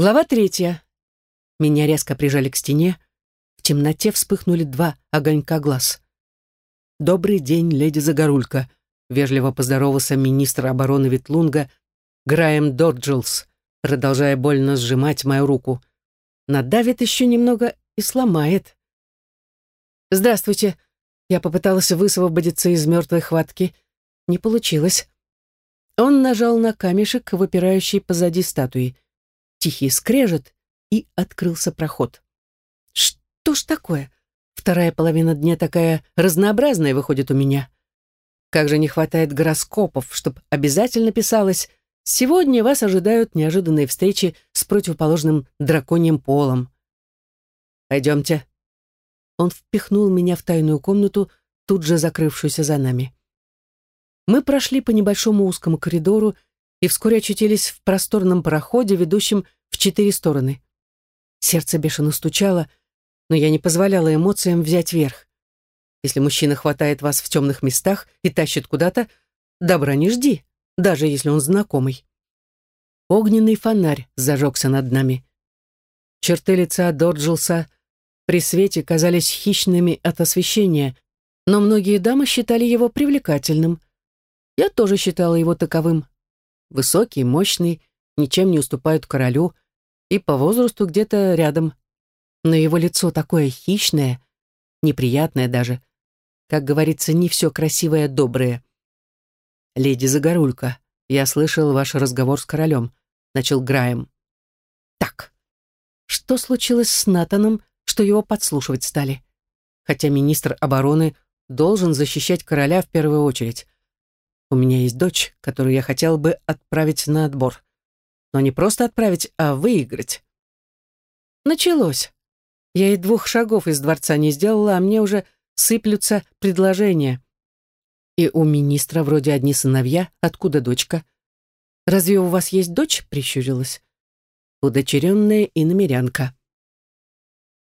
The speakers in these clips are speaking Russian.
Глава третья. Меня резко прижали к стене. В темноте вспыхнули два огонька глаз. «Добрый день, леди Загорулька», — вежливо поздоровался министр обороны Ветлунга Граем Дорджилс, продолжая больно сжимать мою руку. Надавит еще немного и сломает. «Здравствуйте», я попыталась высвободиться из мертвой хватки. Не получилось. Он нажал на камешек, выпирающий позади статуи. Тихий скрежет, и открылся проход. Что ж такое? Вторая половина дня такая разнообразная выходит у меня. Как же не хватает гороскопов, чтобы обязательно писалось «Сегодня вас ожидают неожиданные встречи с противоположным драконьим полом». «Пойдемте», он впихнул меня в тайную комнату, тут же закрывшуюся за нами. Мы прошли по небольшому узкому коридору и вскоре очутились в просторном проходе, ведущем в четыре стороны. Сердце бешено стучало, но я не позволяла эмоциям взять верх. Если мужчина хватает вас в темных местах и тащит куда-то, добра не жди, даже если он знакомый. Огненный фонарь зажегся над нами. Черты лица Дорджилса при свете казались хищными от освещения, но многие дамы считали его привлекательным. Я тоже считала его таковым. Высокий, мощный, ничем не уступают королю, и по возрасту где-то рядом. Но его лицо такое хищное, неприятное даже. Как говорится, не все красивое доброе. «Леди Загорулька, я слышал ваш разговор с королем», — начал Граем. «Так, что случилось с Натаном, что его подслушивать стали. Хотя министр обороны должен защищать короля в первую очередь. У меня есть дочь, которую я хотел бы отправить на отбор. Но не просто отправить, а выиграть. Началось. Я и двух шагов из дворца не сделала, а мне уже сыплются предложения. И у министра вроде одни сыновья, откуда дочка? Разве у вас есть дочь? Прищурилась. Удочеренная и намерянка.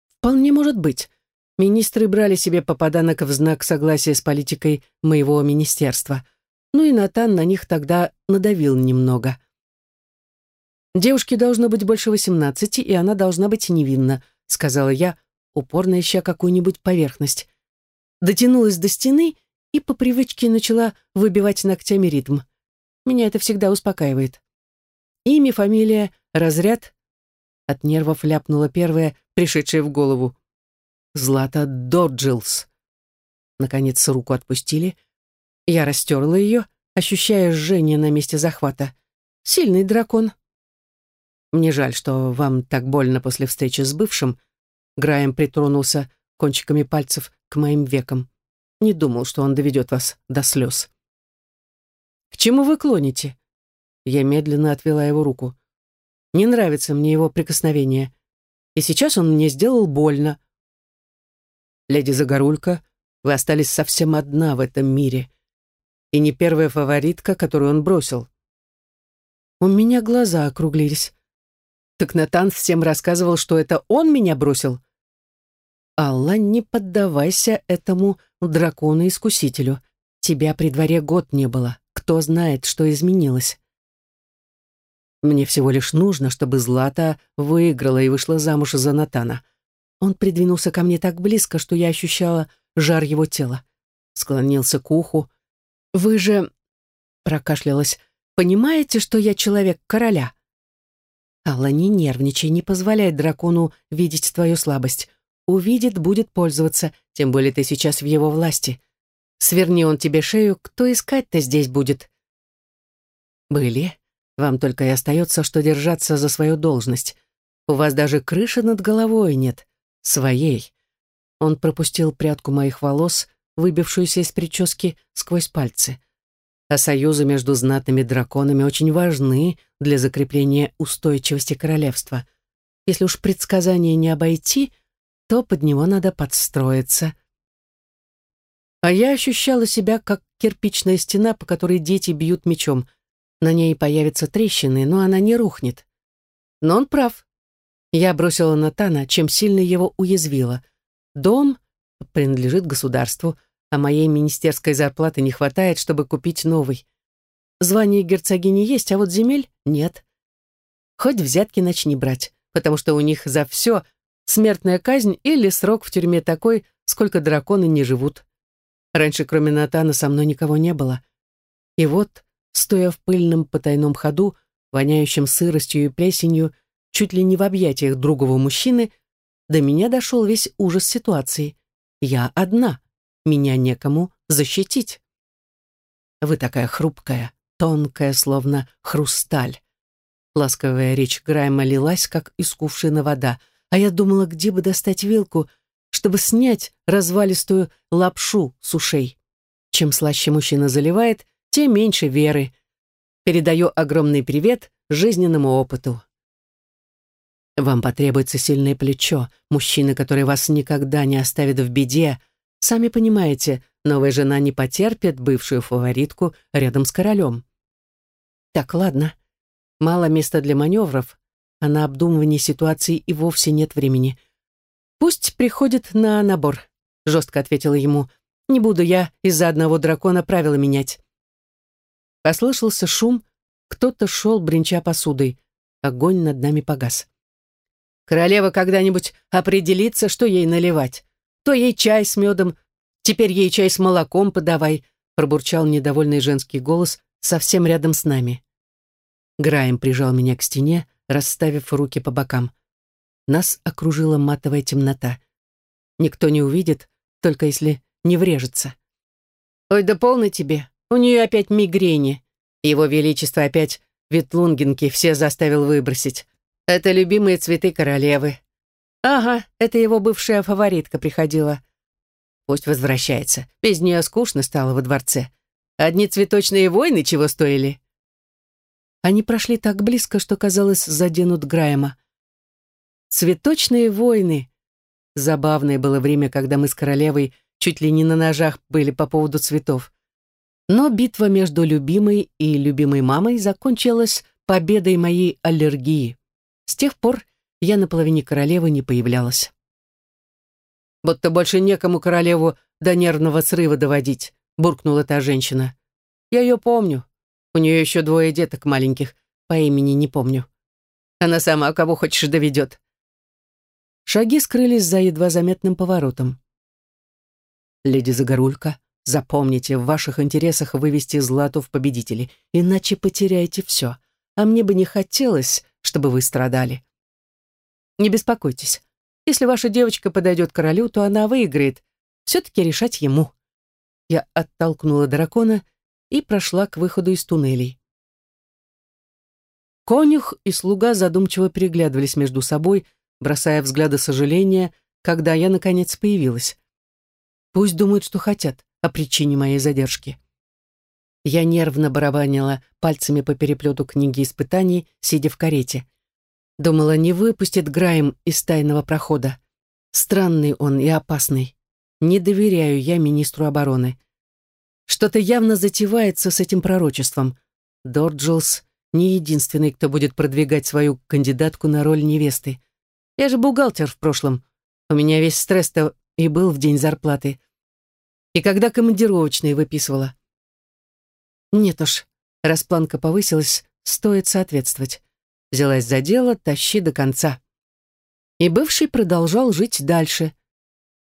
Вполне может быть. Министры брали себе попаданок в знак согласия с политикой моего министерства. Ну и Натан на них тогда надавил немного. «Девушке должно быть больше восемнадцати, и она должна быть невинна», сказала я, упорно ища какую-нибудь поверхность. Дотянулась до стены и по привычке начала выбивать ногтями ритм. Меня это всегда успокаивает. Имя, фамилия, разряд. От нервов ляпнула первая, пришедшее в голову. Злата Доджилс. Наконец руку отпустили. Я растерла ее, ощущая жжение на месте захвата. Сильный дракон. Мне жаль, что вам так больно после встречи с бывшим. Граем притронулся кончиками пальцев к моим векам. Не думал, что он доведет вас до слез. «К чему вы клоните?» Я медленно отвела его руку. «Не нравится мне его прикосновение и сейчас он мне сделал больно. Леди Загорулька, вы остались совсем одна в этом мире, и не первая фаворитка, которую он бросил. У меня глаза округлились. Так Натан всем рассказывал, что это он меня бросил. Алла, не поддавайся этому дракону-искусителю. Тебя при дворе год не было. Кто знает, что изменилось. Мне всего лишь нужно, чтобы Злата выиграла и вышла замуж за Натана. Он придвинулся ко мне так близко, что я ощущала жар его тела. Склонился к уху. «Вы же...» — прокашлялась. «Понимаете, что я человек короля?» «Алла, не нервничай, не позволяй дракону видеть твою слабость. Увидит, будет пользоваться, тем более ты сейчас в его власти. Сверни он тебе шею, кто искать-то здесь будет?» «Были», вам только и остается, что держаться за свою должность. У вас даже крыши над головой нет. Своей. Он пропустил прядку моих волос, выбившуюся из прически сквозь пальцы. А союзы между знатными драконами очень важны для закрепления устойчивости королевства. Если уж предсказание не обойти, то под него надо подстроиться. А я ощущала себя, как кирпичная стена, по которой дети бьют мечом — на ней появятся трещины, но она не рухнет. Но он прав. Я бросила Натана, чем сильно его уязвила. Дом принадлежит государству, а моей министерской зарплаты не хватает, чтобы купить новый. Звание герцогини есть, а вот земель нет. хоть взятки начни брать, потому что у них за все смертная казнь или срок в тюрьме такой, сколько драконы не живут. Раньше, кроме Натана, со мной никого не было. И вот, стоя в пыльном потайном ходу, воняющем сыростью и плесенью, чуть ли не в объятиях другого мужчины, до меня дошел весь ужас ситуации. Я одна, меня некому защитить. Вы такая хрупкая, тонкая, словно хрусталь. Ласковая речь Грайма лилась, как из кувшина вода, а я думала, где бы достать вилку, чтобы снять развалистую лапшу с ушей. Чем слаще мужчина заливает, тем меньше веры. Передаю огромный привет жизненному опыту. Вам потребуется сильное плечо, мужчина, который вас никогда не оставит в беде. Сами понимаете, новая жена не потерпит бывшую фаворитку рядом с королем. Так, ладно. Мало места для маневров, а на обдумывание ситуации и вовсе нет времени. «Пусть приходит на набор», — жестко ответила ему. «Не буду я из-за одного дракона правила менять». Послышался шум, кто-то шел, бренча посудой. Огонь над нами погас. Королева когда-нибудь определится, что ей наливать. То ей чай с медом, теперь ей чай с молоком подавай, пробурчал недовольный женский голос совсем рядом с нами. Граем прижал меня к стене, расставив руки по бокам. Нас окружила матовая темнота. Никто не увидит, только если не врежется. «Ой, да полно тебе, у нее опять мигрени. Его Величество опять ветлунгинки все заставил выбросить. Это любимые цветы королевы. Ага, это его бывшая фаворитка приходила. Пусть возвращается. Без нее скучно стало во дворце. Одни цветочные войны чего стоили?» Они прошли так близко, что, казалось, заденут Граема. Цветочные войны. Забавное было время, когда мы с королевой чуть ли не на ножах были по поводу цветов. Но битва между любимой и любимой мамой закончилась победой моей аллергии. С тех пор я на половине королевы не появлялась. «Будто больше некому королеву до нервного срыва доводить», буркнула та женщина. «Я ее помню. У нее еще двое деток маленьких, по имени не помню. Она сама кого хочешь доведет. Шаги скрылись за едва заметным поворотом. «Леди Загорулька, запомните, в ваших интересах вывести Злату в победители, иначе потеряете все. А мне бы не хотелось, чтобы вы страдали. Не беспокойтесь. Если ваша девочка подойдет королю, то она выиграет. Все-таки решать ему». Я оттолкнула дракона и прошла к выходу из туннелей. Конюх и слуга задумчиво переглядывались между собой, бросая взгляды сожаления, когда я, наконец, появилась. Пусть думают, что хотят о причине моей задержки. Я нервно барабанила пальцами по переплету книги испытаний, сидя в карете. Думала, не выпустит Граем из тайного прохода. Странный он и опасный. Не доверяю я министру обороны. Что-то явно затевается с этим пророчеством. Дорджилс не единственный, кто будет продвигать свою кандидатку на роль невесты. Я же бухгалтер в прошлом. У меня весь стресс-то и был в день зарплаты. И когда командировочные выписывала. Нет уж, раз планка повысилась, стоит соответствовать. Взялась за дело, тащи до конца. И бывший продолжал жить дальше.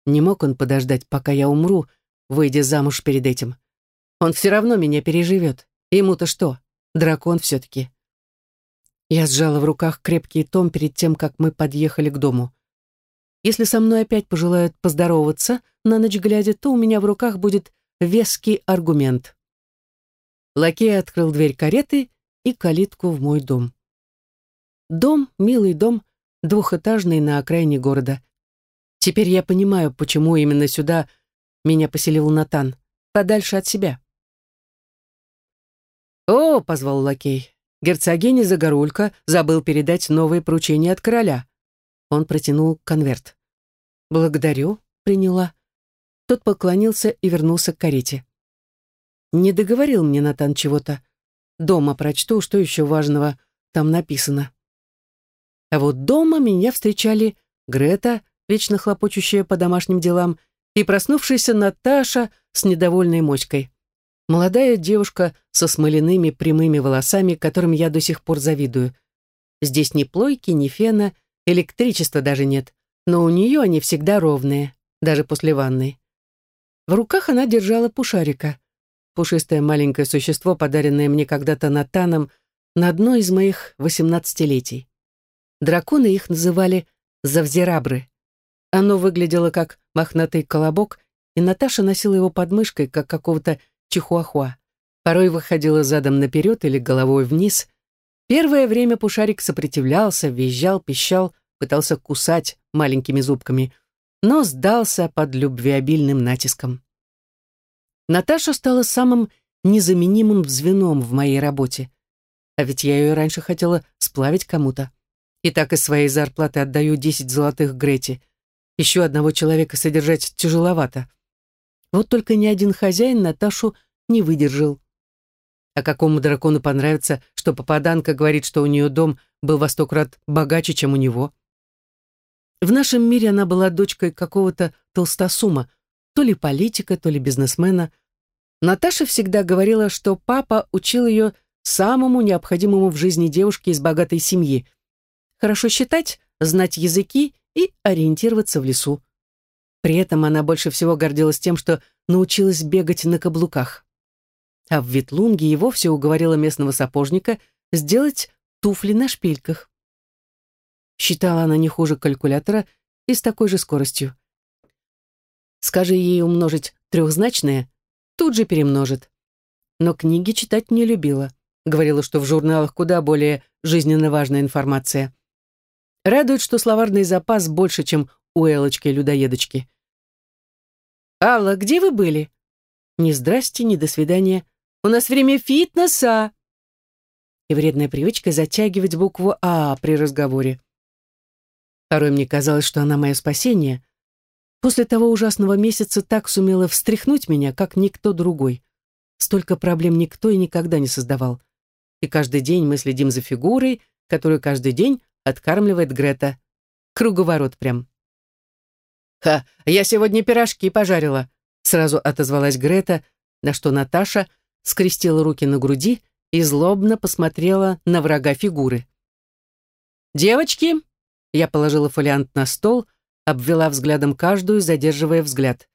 Не мог он подождать, пока я умру, выйдя замуж перед этим. Он все равно меня переживет. Ему-то что? Дракон все-таки. Я сжала в руках крепкий том перед тем, как мы подъехали к дому. Если со мной опять пожелают поздороваться, на ночь глядя, то у меня в руках будет веский аргумент. Лакей открыл дверь кареты и калитку в мой дом. Дом, милый дом, двухэтажный на окраине города. Теперь я понимаю, почему именно сюда меня поселил Натан, подальше от себя. «О!» — позвал лакей. Герцогиня Загорулька забыл передать новые поручения от короля. Он протянул конверт. «Благодарю», — приняла. Тот поклонился и вернулся к карете. Не договорил мне Натан чего-то. Дома прочту, что еще важного там написано. А вот дома меня встречали Грета, вечно хлопочущая по домашним делам, и проснувшаяся Наташа с недовольной моськой. Молодая девушка со смоляными прямыми волосами, которым я до сих пор завидую. Здесь ни плойки, ни фена, электричества даже нет, но у нее они всегда ровные, даже после ванны. В руках она держала пушарика, пушистое маленькое существо, подаренное мне когда-то Натаном на одно из моих восемнадцатилетий. Драконы их называли завзерабры. Оно выглядело как мохнатый колобок, и Наташа носила его под мышкой, как какого-то чихуахуа. Порой выходила задом наперед или головой вниз. Первое время Пушарик сопротивлялся, визжал, пищал, пытался кусать маленькими зубками, но сдался под любвеобильным натиском. Наташа стала самым незаменимым звеном в моей работе. А ведь я ее раньше хотела сплавить кому-то. И так из своей зарплаты отдаю 10 золотых Грети. Еще одного человека содержать тяжеловато. Вот только ни один хозяин Наташу не выдержал. А какому дракону понравится, что попаданка говорит, что у нее дом был во сто крат богаче, чем у него? В нашем мире она была дочкой какого-то толстосума, то ли политика, то ли бизнесмена. Наташа всегда говорила, что папа учил ее самому необходимому в жизни девушки из богатой семьи — хорошо считать, знать языки и ориентироваться в лесу. При этом она больше всего гордилась тем, что научилась бегать на каблуках. А в Ветлунге и вовсе уговорила местного сапожника сделать туфли на шпильках. Считала она не хуже калькулятора и с такой же скоростью. Скажи ей умножить трехзначное, тут же перемножит. Но книги читать не любила. Говорила, что в журналах куда более жизненно важная информация. Радует, что словарный запас больше, чем у Элочки-людоедочки. «Алла, где вы были?» «Ни здрасте, ни до свидания. У нас время фитнеса!» И вредная привычка затягивать букву «А» при разговоре. Порой мне казалось, что она мое спасение. После того ужасного месяца так сумела встряхнуть меня, как никто другой. Столько проблем никто и никогда не создавал. И каждый день мы следим за фигурой, которую каждый день откармливает Грета. Круговорот прям. «Ха, я сегодня пирожки пожарила», сразу отозвалась Грета, на что Наташа скрестила руки на груди и злобно посмотрела на врага фигуры. «Девочки!» Я положила фолиант на стол, обвела взглядом каждую, задерживая взгляд.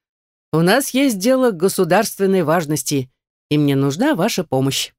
«У нас есть дело государственной важности, и мне нужна ваша помощь».